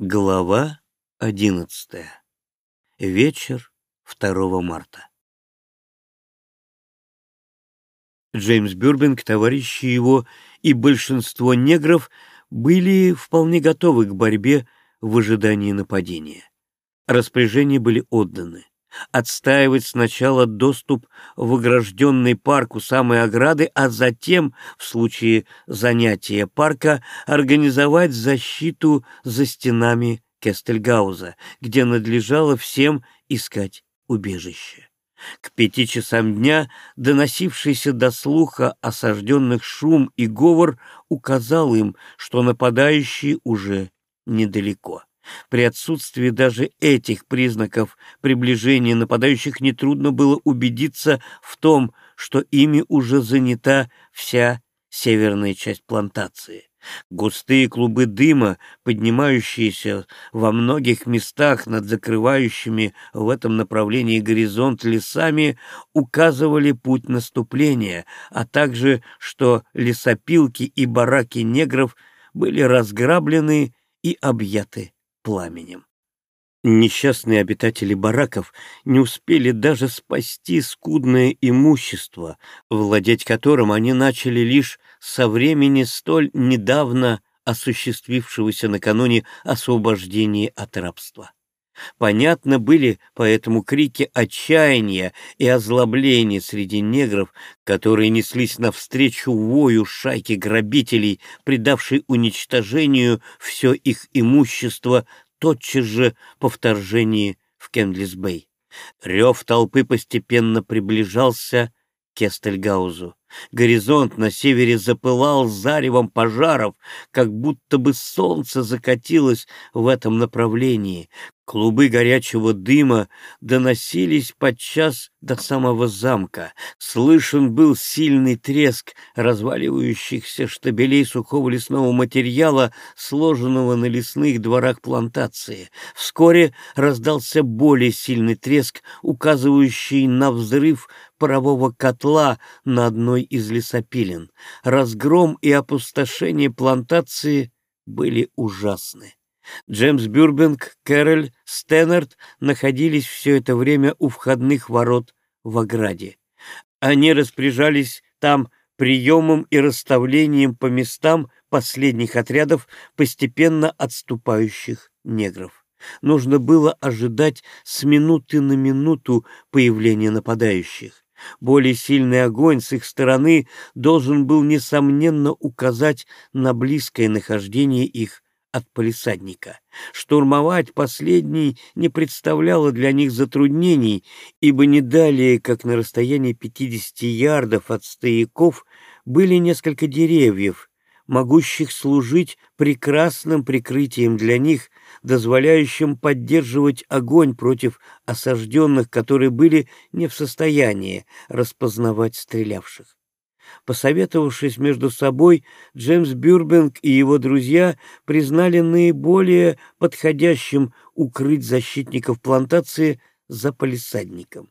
Глава одиннадцатая. Вечер 2 марта. Джеймс Бюрбинг, товарищи его и большинство негров были вполне готовы к борьбе в ожидании нападения. Распоряжения были отданы. Отстаивать сначала доступ в огражденный парк у самой ограды, а затем, в случае занятия парка, организовать защиту за стенами Кестельгауза, где надлежало всем искать убежище. К пяти часам дня доносившийся до слуха осажденных шум и говор указал им, что нападающие уже недалеко. При отсутствии даже этих признаков приближения нападающих нетрудно было убедиться в том, что ими уже занята вся северная часть плантации. Густые клубы дыма, поднимающиеся во многих местах над закрывающими в этом направлении горизонт лесами, указывали путь наступления, а также, что лесопилки и бараки негров были разграблены и объяты пламенем. Несчастные обитатели бараков не успели даже спасти скудное имущество, владеть которым они начали лишь со времени столь недавно осуществившегося накануне освобождения от рабства. Понятно были поэтому крики отчаяния и озлобления среди негров, которые неслись навстречу вою шайки грабителей, предавшей уничтожению все их имущество тотчас же по вторжении в Кендлисбей. Рев толпы постепенно приближался к Кестельгаузу. Горизонт на севере запылал заревом пожаров, как будто бы солнце закатилось в этом направлении. Клубы горячего дыма доносились подчас до самого замка. Слышен был сильный треск разваливающихся штабелей сухого лесного материала, сложенного на лесных дворах плантации. Вскоре раздался более сильный треск, указывающий на взрыв парового котла на одной из лесопилен. Разгром и опустошение плантации были ужасны. Джеймс Бюрбинг, Кэроль, Стэннерд находились все это время у входных ворот в ограде. Они распоряжались там приемом и расставлением по местам последних отрядов постепенно отступающих негров. Нужно было ожидать с минуты на минуту появления нападающих. Более сильный огонь с их стороны должен был, несомненно, указать на близкое нахождение их от полисадника. Штурмовать последний не представляло для них затруднений, ибо не далее, как на расстоянии 50 ярдов от стояков, были несколько деревьев, могущих служить прекрасным прикрытием для них, дозволяющим поддерживать огонь против осажденных, которые были не в состоянии распознавать стрелявших. Посоветовавшись между собой, Джеймс Бюрбинг и его друзья признали наиболее подходящим укрыть защитников плантации за палисадником.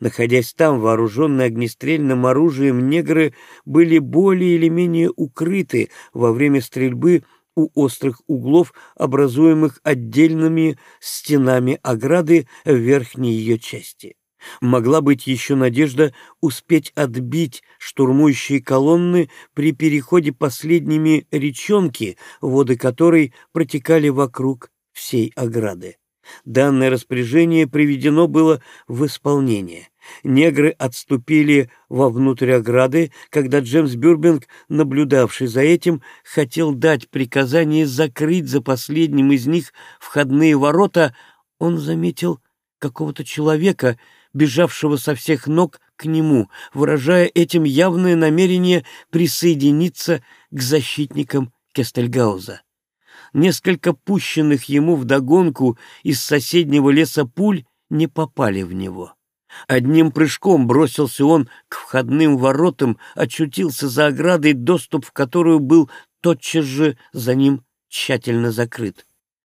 Находясь там, вооруженные огнестрельным оружием, негры были более или менее укрыты во время стрельбы у острых углов, образуемых отдельными стенами ограды в верхней ее части. Могла быть еще надежда успеть отбить штурмующие колонны при переходе последними речонки, воды которой протекали вокруг всей ограды. Данное распоряжение приведено было в исполнение. Негры отступили вовнутрь ограды, когда Джеймс Бюрбинг, наблюдавший за этим, хотел дать приказание закрыть за последним из них входные ворота, он заметил какого-то человека, бежавшего со всех ног к нему, выражая этим явное намерение присоединиться к защитникам Кестельгауза. Несколько пущенных ему вдогонку из соседнего леса пуль не попали в него. Одним прыжком бросился он к входным воротам, очутился за оградой, доступ в которую был тотчас же за ним тщательно закрыт.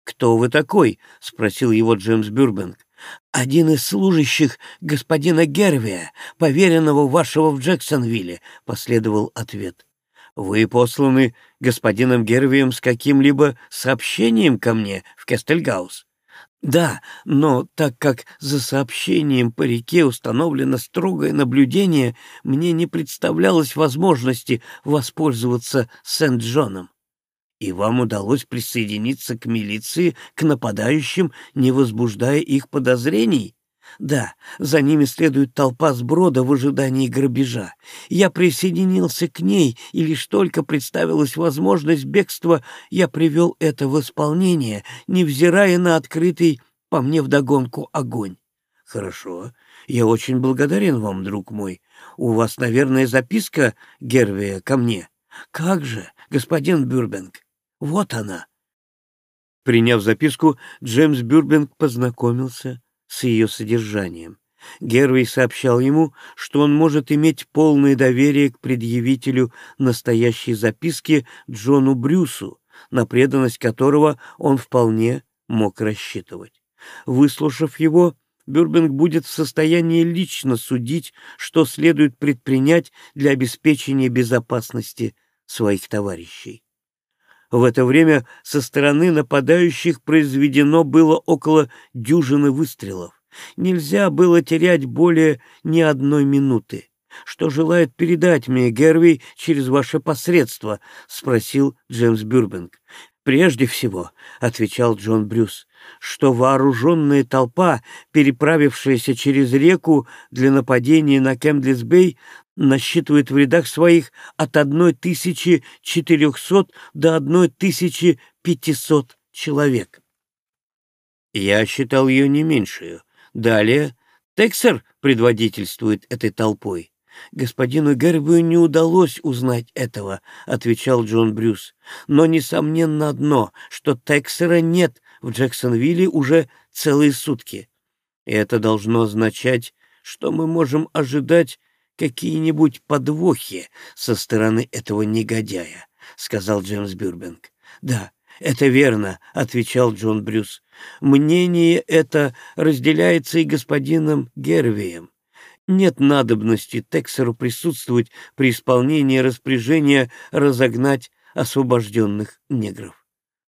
«Кто вы такой?» — спросил его Джеймс Бюрбенг. «Один из служащих господина Гервия, поверенного вашего в Джексонвилле», — последовал ответ. Вы посланы господином Гервием с каким-либо сообщением ко мне в Кестельгаус? Да, но так как за сообщением по реке установлено строгое наблюдение, мне не представлялось возможности воспользоваться Сент-Джоном. И вам удалось присоединиться к милиции, к нападающим, не возбуждая их подозрений? Да, за ними следует толпа сброда в ожидании грабежа. Я присоединился к ней, и лишь только представилась возможность бегства, я привел это в исполнение, невзирая на открытый по мне вдогонку огонь. Хорошо, я очень благодарен вам, друг мой. У вас, наверное, записка Гервия ко мне. Как же, господин Бюрбенг, вот она. Приняв записку, Джеймс Бюрбенг познакомился с ее содержанием. Гервей сообщал ему, что он может иметь полное доверие к предъявителю настоящей записки Джону Брюсу, на преданность которого он вполне мог рассчитывать. Выслушав его, Бюрбинг будет в состоянии лично судить, что следует предпринять для обеспечения безопасности своих товарищей. В это время со стороны нападающих произведено было около дюжины выстрелов. Нельзя было терять более ни одной минуты. «Что желает передать мне Герви через ваше посредство?» — спросил Джеймс Бюрбинг. «Прежде всего», — отвечал Джон Брюс, — «что вооруженная толпа, переправившаяся через реку для нападения на Кемдлис-Бэй, насчитывает в рядах своих от 1400 до 1500 человек. Я считал ее не меньшую. Далее Тексер предводительствует этой толпой. «Господину Гербию не удалось узнать этого», — отвечал Джон Брюс. «Но несомненно одно, что Тексера нет в Джексонвилле уже целые сутки. И это должно означать, что мы можем ожидать какие-нибудь подвохи со стороны этого негодяя», — сказал Джеймс Бюрбенг. «Да, это верно», — отвечал Джон Брюс. «Мнение это разделяется и господином Гервием. Нет надобности Тексеру присутствовать при исполнении распоряжения разогнать освобожденных негров.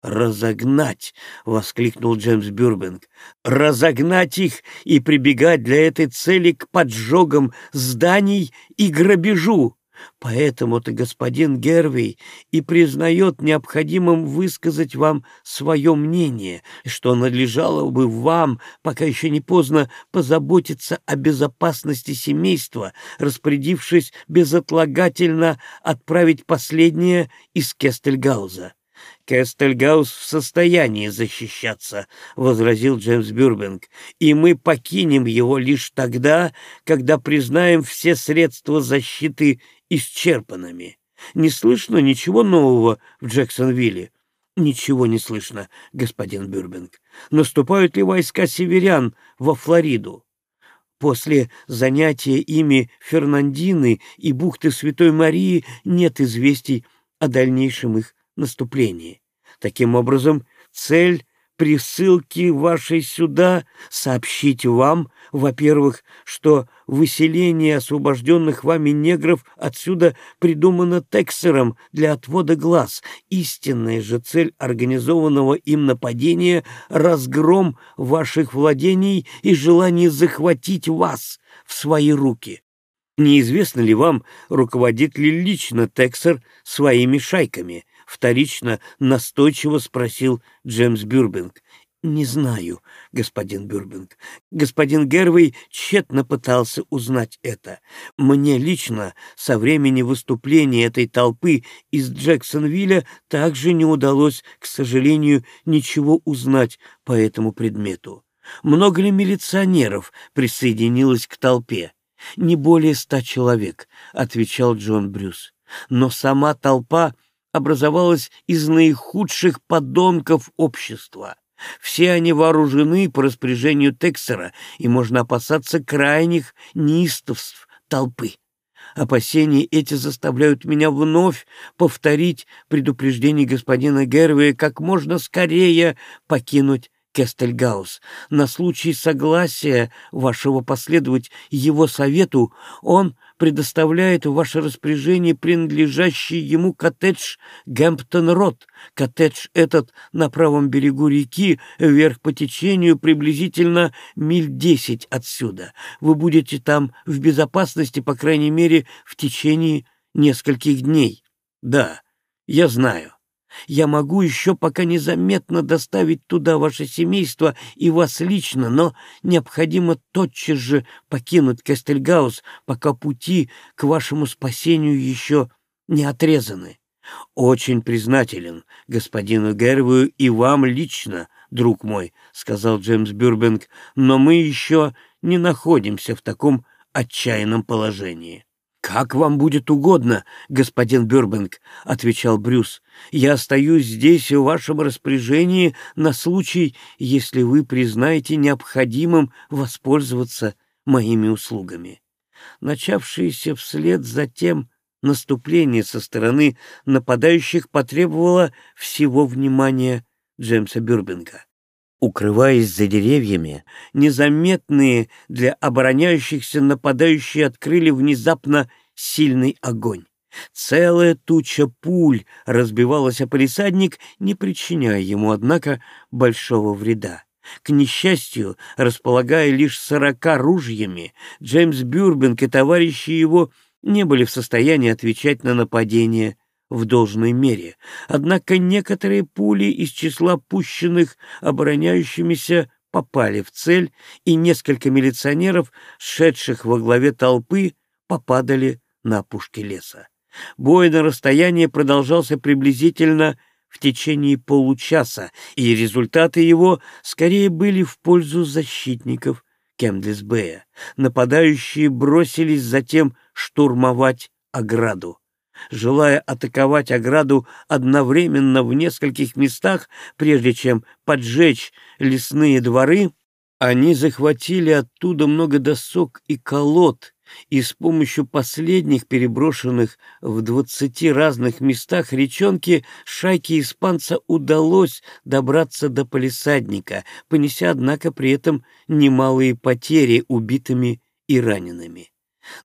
«Разогнать!» — воскликнул Джеймс Бюрбинг. «Разогнать их и прибегать для этой цели к поджогам зданий и грабежу!» Поэтому-то господин Гервей и признает необходимым высказать вам свое мнение, что надлежало бы вам, пока еще не поздно, позаботиться о безопасности семейства, распорядившись безотлагательно отправить последнее из Кестельгауза. «Кестельгаус в состоянии защищаться», — возразил Джеймс Бюрбинг, «и мы покинем его лишь тогда, когда признаем все средства защиты исчерпанными. Не слышно ничего нового в Джексонвилле?» «Ничего не слышно, господин Бюрбинг. Наступают ли войска северян во Флориду?» После занятия ими Фернандины и бухты Святой Марии нет известий о дальнейшем их наступлении. Таким образом, цель присылки вашей сюда сообщить вам, во-первых, что выселение освобожденных вами негров отсюда придумано Тексером для отвода глаз. Истинная же цель организованного им нападения — разгром ваших владений и желание захватить вас в свои руки. Неизвестно ли вам, руководит ли лично Тексер своими шайками — вторично настойчиво спросил Джеймс Бюрбинг. «Не знаю, господин Бюрбинг. Господин Гервей тщетно пытался узнать это. Мне лично со времени выступления этой толпы из Джексонвилля также не удалось, к сожалению, ничего узнать по этому предмету. Много ли милиционеров присоединилось к толпе? Не более ста человек, — отвечал Джон Брюс. Но сама толпа образовалась из наихудших подонков общества. Все они вооружены по распоряжению Тексера, и можно опасаться крайних неистовств толпы. Опасения эти заставляют меня вновь повторить предупреждение господина Гервия как можно скорее покинуть Кестельгаус. На случай согласия вашего последовать его совету он предоставляет в ваше распоряжение принадлежащий ему коттедж Гэмптон-Рот. Коттедж этот на правом берегу реки, вверх по течению, приблизительно миль десять отсюда. Вы будете там в безопасности, по крайней мере, в течение нескольких дней. Да, я знаю. Я могу еще пока незаметно доставить туда ваше семейство и вас лично, но необходимо тотчас же покинуть Кастельгаус, пока пути к вашему спасению еще не отрезаны. Очень признателен господину Гервию и вам лично, друг мой, — сказал Джеймс Бюрбенг, — но мы еще не находимся в таком отчаянном положении. «Как вам будет угодно, господин Бюрбенг», — отвечал Брюс. «Я остаюсь здесь в вашем распоряжении на случай, если вы признаете необходимым воспользоваться моими услугами». Начавшееся вслед за тем наступление со стороны нападающих потребовало всего внимания Джеймса Бюрбенга. Укрываясь за деревьями, незаметные для обороняющихся нападающие открыли внезапно сильный огонь. Целая туча пуль разбивалась о полисадник, не причиняя ему, однако, большого вреда. К несчастью, располагая лишь сорока ружьями, Джеймс Бюрбинг и товарищи его не были в состоянии отвечать на нападение в должной мере. Однако некоторые пули из числа пущенных обороняющимися попали в цель, и несколько милиционеров, шедших во главе толпы, попадали на опушке леса. Бой на расстоянии продолжался приблизительно в течение получаса, и результаты его скорее были в пользу защитников Кемдлисбея. Нападающие бросились затем штурмовать ограду желая атаковать ограду одновременно в нескольких местах, прежде чем поджечь лесные дворы, они захватили оттуда много досок и колод, и с помощью последних переброшенных в двадцати разных местах речонки шайке испанца удалось добраться до полисадника, понеся, однако, при этом немалые потери убитыми и ранеными.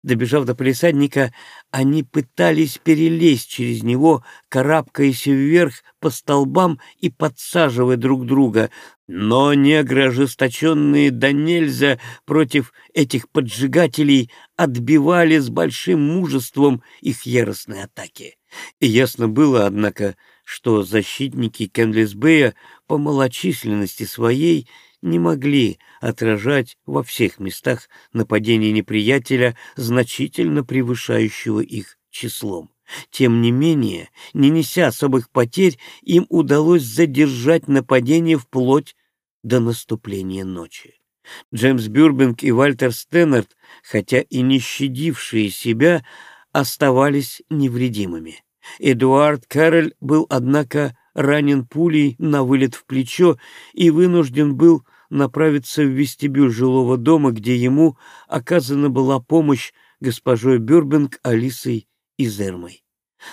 Добежав до полисадника, они пытались перелезть через него, карабкаясь вверх по столбам и подсаживая друг друга, но негры, ожесточенные до нельзя против этих поджигателей, отбивали с большим мужеством их яростные атаки. И ясно было, однако, что защитники Кенлисбея по малочисленности своей не могли отражать во всех местах нападения неприятеля, значительно превышающего их числом. Тем не менее, не неся особых потерь, им удалось задержать нападение вплоть до наступления ночи. Джеймс Бюрбинг и Вальтер Стэннерт, хотя и не щадившие себя, оставались невредимыми. Эдуард Кэрроль был, однако, ранен пулей на вылет в плечо и вынужден был направиться в вестибюль жилого дома, где ему оказана была помощь госпожой Бюрбинг, Алисой и Зермой.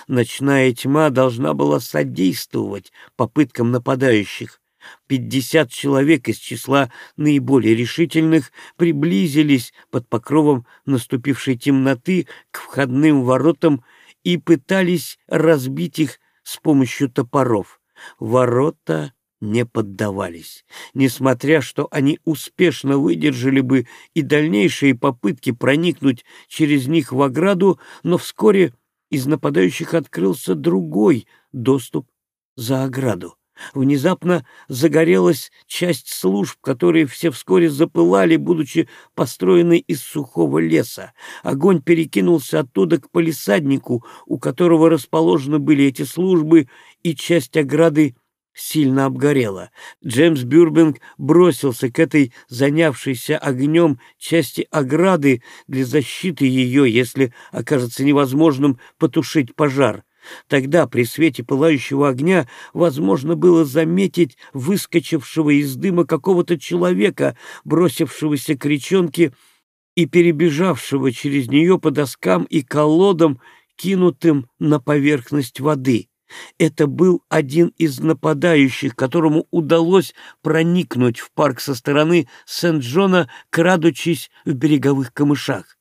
Ночная тьма должна была содействовать попыткам нападающих. Пятьдесят человек из числа наиболее решительных приблизились под покровом наступившей темноты к входным воротам и пытались разбить их с помощью топоров. Ворота не поддавались, несмотря что они успешно выдержали бы и дальнейшие попытки проникнуть через них в ограду, но вскоре из нападающих открылся другой доступ за ограду. Внезапно загорелась часть служб, которые все вскоре запылали, будучи построены из сухого леса. Огонь перекинулся оттуда к полисаднику, у которого расположены были эти службы, и часть ограды сильно обгорела. Джеймс Бюрбинг бросился к этой занявшейся огнем части ограды для защиты ее, если окажется невозможным потушить пожар. Тогда при свете пылающего огня возможно было заметить выскочившего из дыма какого-то человека, бросившегося к речонке и перебежавшего через нее по доскам и колодам, кинутым на поверхность воды. Это был один из нападающих, которому удалось проникнуть в парк со стороны Сент-Джона, крадучись в береговых камышах.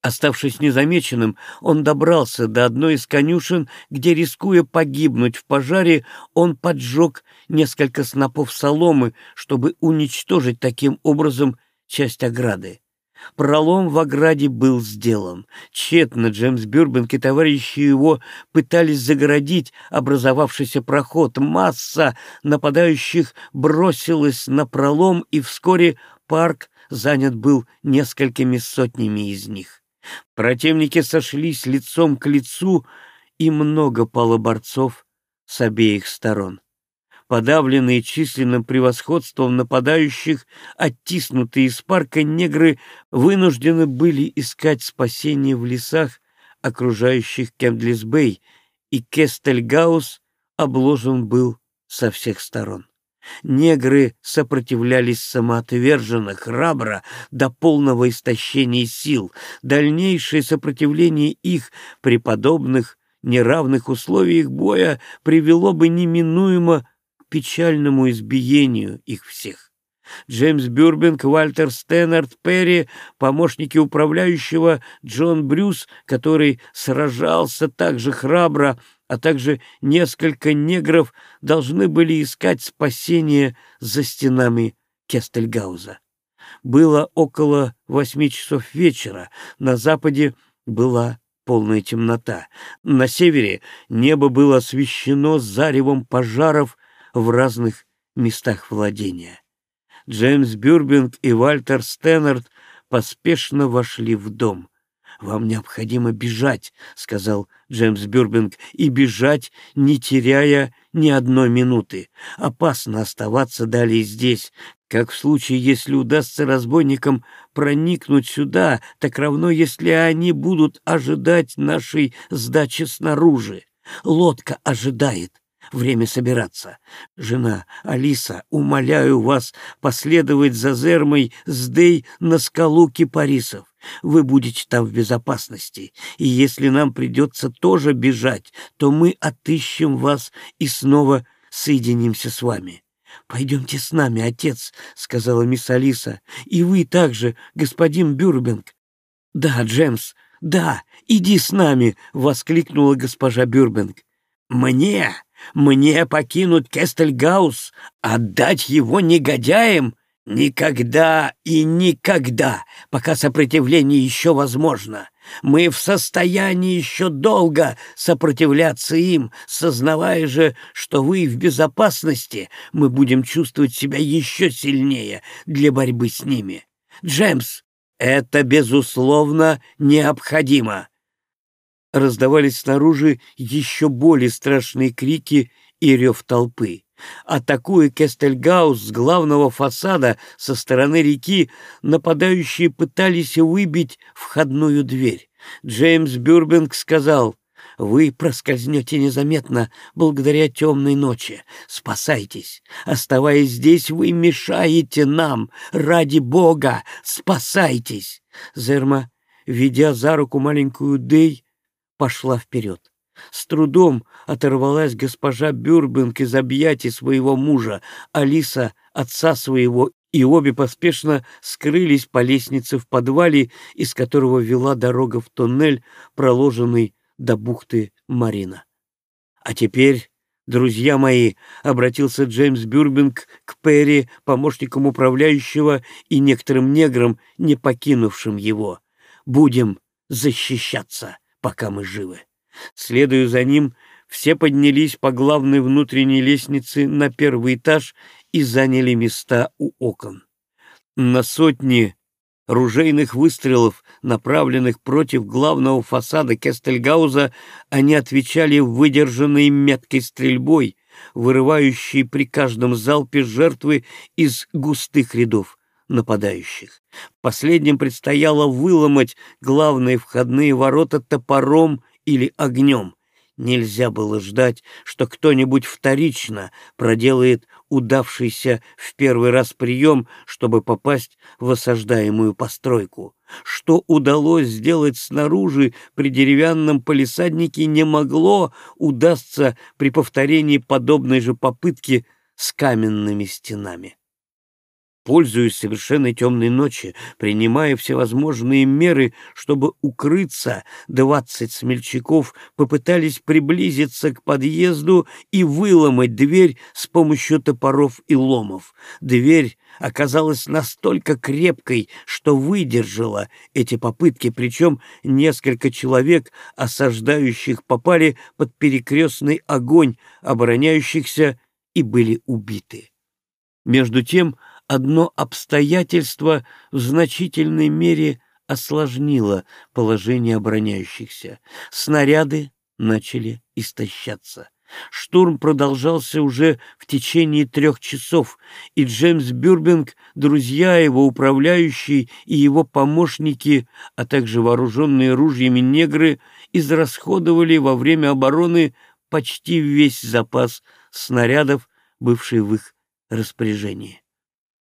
Оставшись незамеченным, он добрался до одной из конюшен, где, рискуя погибнуть в пожаре, он поджег несколько снопов соломы, чтобы уничтожить таким образом часть ограды. Пролом в ограде был сделан. Тщетно Джеймс Бюрбенк и товарищи его пытались загородить образовавшийся проход. Масса нападающих бросилась на пролом, и вскоре парк занят был несколькими сотнями из них. Противники сошлись лицом к лицу, и много пало борцов с обеих сторон подавленные численным превосходством нападающих, оттиснутые из парка негры вынуждены были искать спасение в лесах, окружающих Кемдлисбей, и Кестельгаус обложен был со всех сторон. Негры сопротивлялись самоотверженно, храбро, до полного истощения сил. Дальнейшее сопротивление их при подобных неравных условиях боя привело бы неминуемо печальному избиению их всех. Джеймс Бюрбинг, Вальтер Стэннард, Перри, помощники управляющего Джон Брюс, который сражался так же храбро, а также несколько негров должны были искать спасение за стенами Кестельгауза. Было около восьми часов вечера, на западе была полная темнота. На севере небо было освещено заревом пожаров в разных местах владения. Джеймс Бюрбинг и Вальтер Стэннард поспешно вошли в дом. «Вам необходимо бежать», — сказал Джеймс Бюрбинг, — «и бежать, не теряя ни одной минуты. Опасно оставаться далее здесь, как в случае, если удастся разбойникам проникнуть сюда, так равно, если они будут ожидать нашей сдачи снаружи. Лодка ожидает. Время собираться. Жена, Алиса, умоляю вас последовать за Зермой с Дей на скалу кипарисов. Вы будете там в безопасности, и если нам придется тоже бежать, то мы отыщем вас и снова соединимся с вами. «Пойдемте с нами, отец», — сказала мисс Алиса, — «и вы также, господин Бюрбинг». «Да, Джемс, да, иди с нами», — воскликнула госпожа Бюрбинг. «Мне мне покинуть Кестельгаус, отдать его негодяям? Никогда и никогда, пока сопротивление еще возможно. Мы в состоянии еще долго сопротивляться им, сознавая же, что вы в безопасности, мы будем чувствовать себя еще сильнее для борьбы с ними. Джемс, это, безусловно, необходимо раздавались снаружи еще более страшные крики и рев толпы. Атакуя Кестельгаус с главного фасада со стороны реки, нападающие пытались выбить входную дверь. Джеймс Бюрбинг сказал, «Вы проскользнете незаметно благодаря темной ночи. Спасайтесь. Оставаясь здесь, вы мешаете нам. Ради Бога, спасайтесь!» Зерма, ведя за руку маленькую Дей, пошла вперед. С трудом оторвалась госпожа Бюрбинг из объятий своего мужа, Алиса — отца своего, и обе поспешно скрылись по лестнице в подвале, из которого вела дорога в туннель, проложенный до бухты Марина. А теперь, друзья мои, — обратился Джеймс Бюрбинг к Перри, помощникам управляющего и некоторым неграм, не покинувшим его, — будем защищаться пока мы живы. Следуя за ним, все поднялись по главной внутренней лестнице на первый этаж и заняли места у окон. На сотни ружейных выстрелов, направленных против главного фасада Кестельгауза, они отвечали выдержанной меткой стрельбой, вырывающей при каждом залпе жертвы из густых рядов нападающих. Последним предстояло выломать главные входные ворота топором или огнем. Нельзя было ждать, что кто-нибудь вторично проделает удавшийся в первый раз прием, чтобы попасть в осаждаемую постройку. Что удалось сделать снаружи при деревянном полисаднике не могло удастся при повторении подобной же попытки с каменными стенами. Пользуясь совершенно темной ночи, принимая всевозможные меры, чтобы укрыться, двадцать смельчаков попытались приблизиться к подъезду и выломать дверь с помощью топоров и ломов. Дверь оказалась настолько крепкой, что выдержала эти попытки, причем несколько человек, осаждающих, попали под перекрестный огонь обороняющихся и были убиты. Между тем, одно обстоятельство в значительной мере осложнило положение обороняющихся. Снаряды начали истощаться. Штурм продолжался уже в течение трех часов, и Джеймс Бюрбинг, друзья его, управляющие и его помощники, а также вооруженные ружьями негры, израсходовали во время обороны почти весь запас снарядов, бывший в их распоряжении.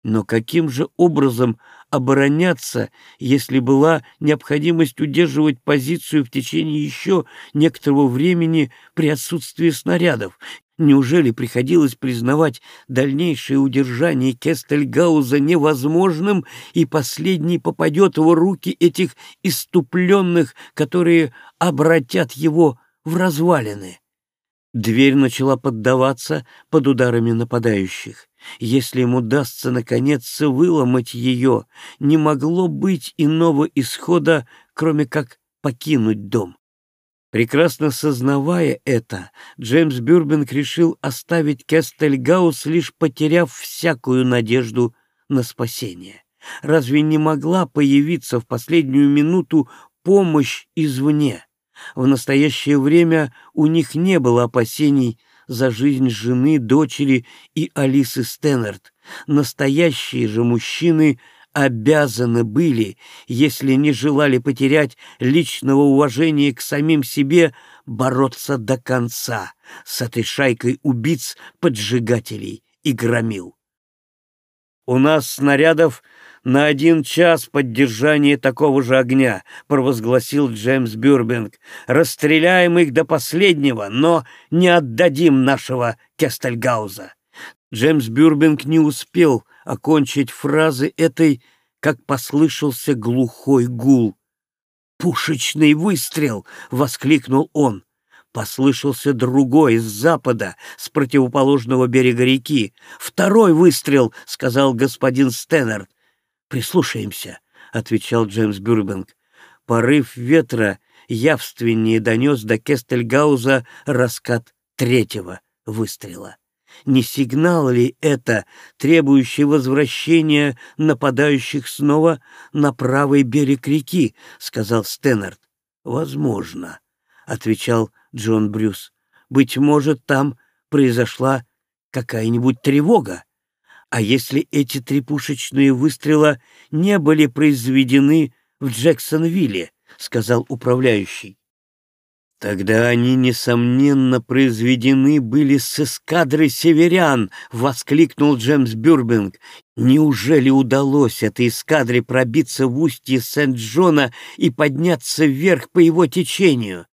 Но каким же образом обороняться, если была необходимость удерживать позицию в течение еще некоторого времени при отсутствии снарядов? Неужели приходилось признавать дальнейшее удержание Кестельгауза невозможным, и последний попадет в руки этих иступленных, которые обратят его в развалины? Дверь начала поддаваться под ударами нападающих. Если им удастся, наконец, выломать ее, не могло быть иного исхода, кроме как покинуть дом. Прекрасно сознавая это, Джеймс Бюрбинг решил оставить Кестельгаус, лишь потеряв всякую надежду на спасение. Разве не могла появиться в последнюю минуту помощь извне? В настоящее время у них не было опасений за жизнь жены, дочери и Алисы Стэннерт. Настоящие же мужчины обязаны были, если не желали потерять личного уважения к самим себе, бороться до конца с этой шайкой убийц, поджигателей и громил. «У нас снарядов на один час поддержания такого же огня», — провозгласил Джеймс Бюрбинг. «Расстреляем их до последнего, но не отдадим нашего Кестельгауза». Джеймс Бюрбинг не успел окончить фразы этой, как послышался глухой гул. «Пушечный выстрел!» — воскликнул он. Послышался другой, с запада, с противоположного берега реки. «Второй выстрел!» — сказал господин Стэннерт. «Прислушаемся», — отвечал Джеймс Бюрбинг. Порыв ветра явственнее донес до Кестельгауза раскат третьего выстрела. Не сигнал ли это, требующий возвращения нападающих снова на правый берег реки, — сказал Стэннерт. — Возможно, — отвечал Джон Брюс. — Быть может, там произошла какая-нибудь тревога. А если эти три пушечные выстрела не были произведены в Джексонвилле, сказал управляющий. Тогда они, несомненно, произведены были с эскадры северян, воскликнул Джеймс Бюрбинг. Неужели удалось этой эскадре пробиться в устье Сент-Джона и подняться вверх по его течению?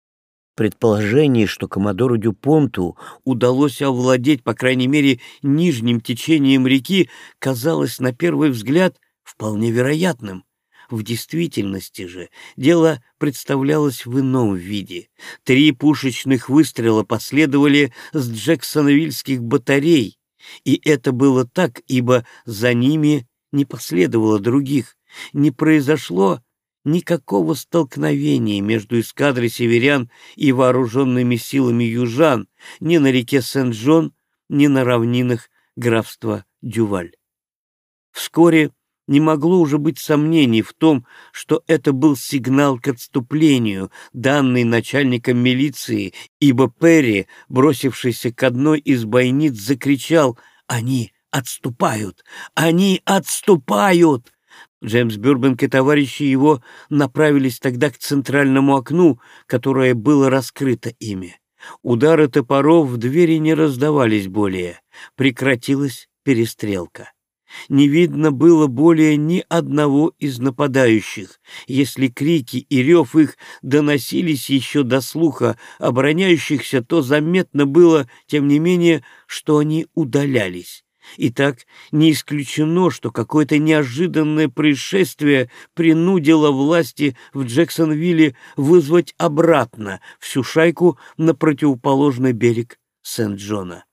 Предположение, что коммодору Дюпонту удалось овладеть, по крайней мере, нижним течением реки, казалось на первый взгляд вполне вероятным. В действительности же дело представлялось в ином виде. Три пушечных выстрела последовали с Джексоновильских батарей, и это было так, ибо за ними не последовало других. Не произошло никакого столкновения между эскадрой северян и вооруженными силами южан ни на реке Сен-Джон, ни на равнинах графства Дюваль. Вскоре не могло уже быть сомнений в том, что это был сигнал к отступлению, данный начальником милиции, ибо Перри, бросившийся к одной из бойниц, закричал «Они отступают! Они отступают!» Джеймс Бюрбенк и товарищи его направились тогда к центральному окну, которое было раскрыто ими. Удары топоров в двери не раздавались более. Прекратилась перестрелка. Не видно было более ни одного из нападающих, если крики и рев их доносились еще до слуха обороняющихся, то заметно было, тем не менее, что они удалялись. Итак, не исключено, что какое-то неожиданное происшествие принудило власти в Джексонвилле вызвать обратно всю шайку на противоположный берег Сент-Джона.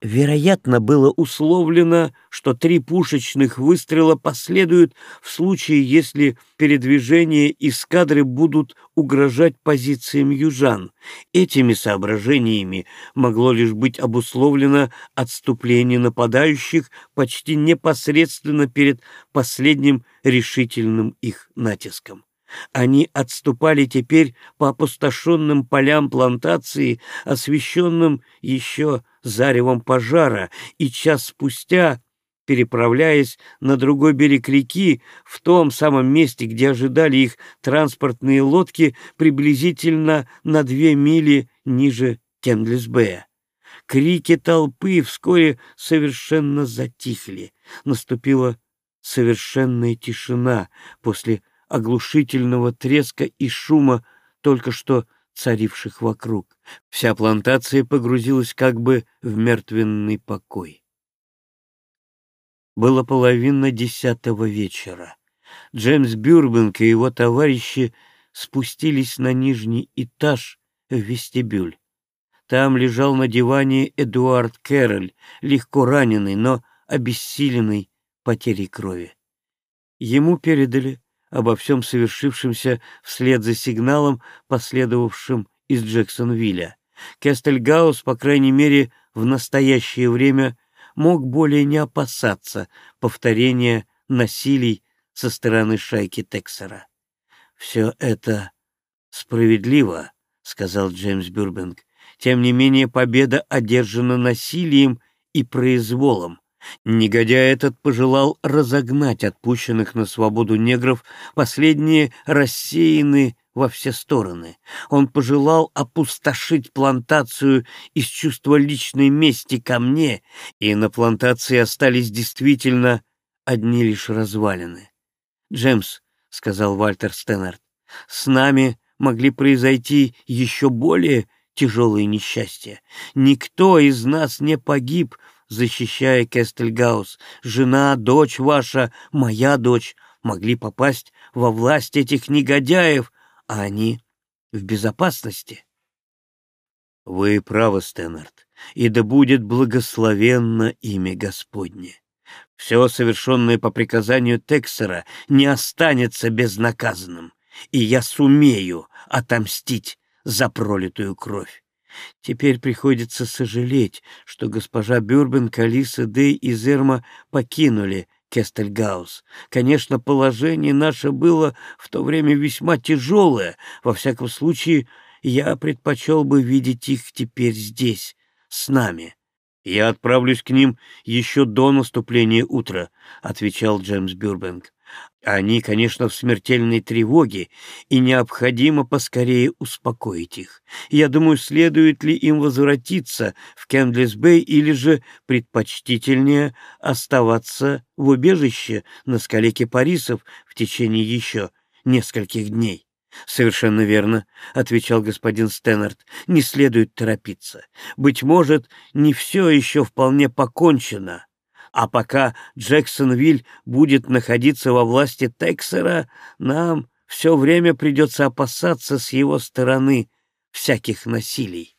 Вероятно, было условлено, что три пушечных выстрела последуют в случае, если передвижения эскадры будут угрожать позициям южан. Этими соображениями могло лишь быть обусловлено отступление нападающих почти непосредственно перед последним решительным их натиском. Они отступали теперь по опустошенным полям плантации, освещенным еще заревом пожара, и час спустя, переправляясь на другой берег реки, в том самом месте, где ожидали их транспортные лодки, приблизительно на две мили ниже Кендлисбея. Крики толпы вскоре совершенно затихли. Наступила совершенная тишина после оглушительного треска и шума, только что царивших вокруг. Вся плантация погрузилась как бы в мертвенный покой. Было половина десятого вечера. Джеймс Бюрбенк и его товарищи спустились на нижний этаж в вестибюль. Там лежал на диване Эдуард Кэрроль, легко раненый, но обессиленный потерей крови. Ему передали обо всем совершившемся вслед за сигналом, последовавшим из Джексонвилля. Кестельгаус, по крайней мере, в настоящее время мог более не опасаться повторения насилий со стороны шайки Тексера. «Все это справедливо», — сказал Джеймс Бюрбинг. «Тем не менее победа одержана насилием и произволом. Негодяй этот пожелал разогнать отпущенных на свободу негров, последние рассеяны во все стороны. Он пожелал опустошить плантацию из чувства личной мести ко мне, и на плантации остались действительно одни лишь развалины. «Джемс», — сказал Вальтер Стэннерт, — «с нами могли произойти еще более тяжелые несчастья. Никто из нас не погиб защищая Кестельгаус. Жена, дочь ваша, моя дочь могли попасть во власть этих негодяев, а они в безопасности. Вы правы, Стэннард, и да будет благословенно имя Господне. Все совершенное по приказанию Тексера не останется безнаказанным, и я сумею отомстить за пролитую кровь. Теперь приходится сожалеть, что госпожа Бюрбен, Калиса, Дэй и Зерма покинули Кестельгаус. Конечно, положение наше было в то время весьма тяжелое. Во всяком случае, я предпочел бы видеть их теперь здесь, с нами. «Я отправлюсь к ним еще до наступления утра», — отвечал Джеймс Бербанк. Они, конечно, в смертельной тревоге, и необходимо поскорее успокоить их. Я думаю, следует ли им возвратиться в Кэмдлес-Бей или же предпочтительнее оставаться в убежище на скале Кипарисов в течение еще нескольких дней. «Совершенно верно», — отвечал господин Стэннерт. «Не следует торопиться. Быть может, не все еще вполне покончено, а пока Джексонвиль будет находиться во власти Тексера, нам все время придется опасаться с его стороны всяких насилий.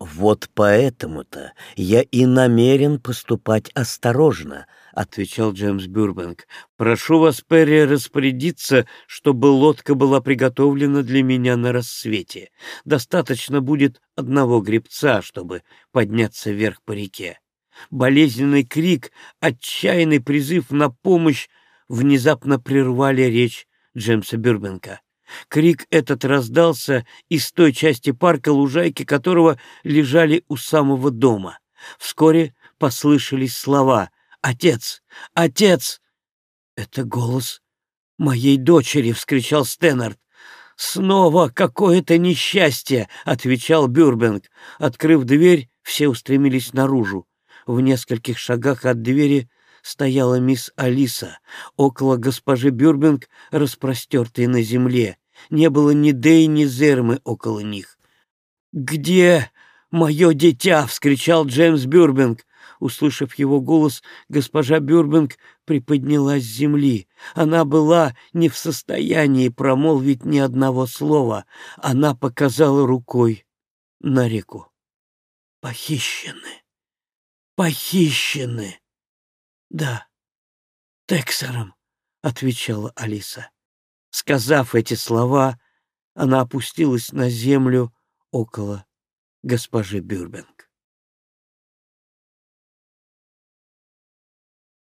«Вот поэтому-то я и намерен поступать осторожно», — отвечал Джеймс Бюрбенг. «Прошу вас, Перри, распорядиться, чтобы лодка была приготовлена для меня на рассвете. Достаточно будет одного гребца, чтобы подняться вверх по реке болезненный крик, отчаянный призыв на помощь внезапно прервали речь Джеймса Бюрбенка. Крик этот раздался из той части парка, лужайки которого лежали у самого дома. Вскоре послышались слова «Отец! Отец!» «Это голос моей дочери!» — вскричал Стэннард. «Снова какое-то несчастье!» — отвечал Бюрбенг. Открыв дверь, все устремились наружу. В нескольких шагах от двери стояла мисс Алиса, около госпожи Бюрбинг, распростертой на земле. Не было ни Дэй, ни Зермы около них. «Где мое дитя?» — вскричал Джеймс Бюрбинг. Услышав его голос, госпожа Бюрбинг приподнялась с земли. Она была не в состоянии промолвить ни одного слова. Она показала рукой на реку. «Похищены! Похищены!» «Да, Тексером», — отвечала Алиса. Сказав эти слова, она опустилась на землю около госпожи Бюрбенг.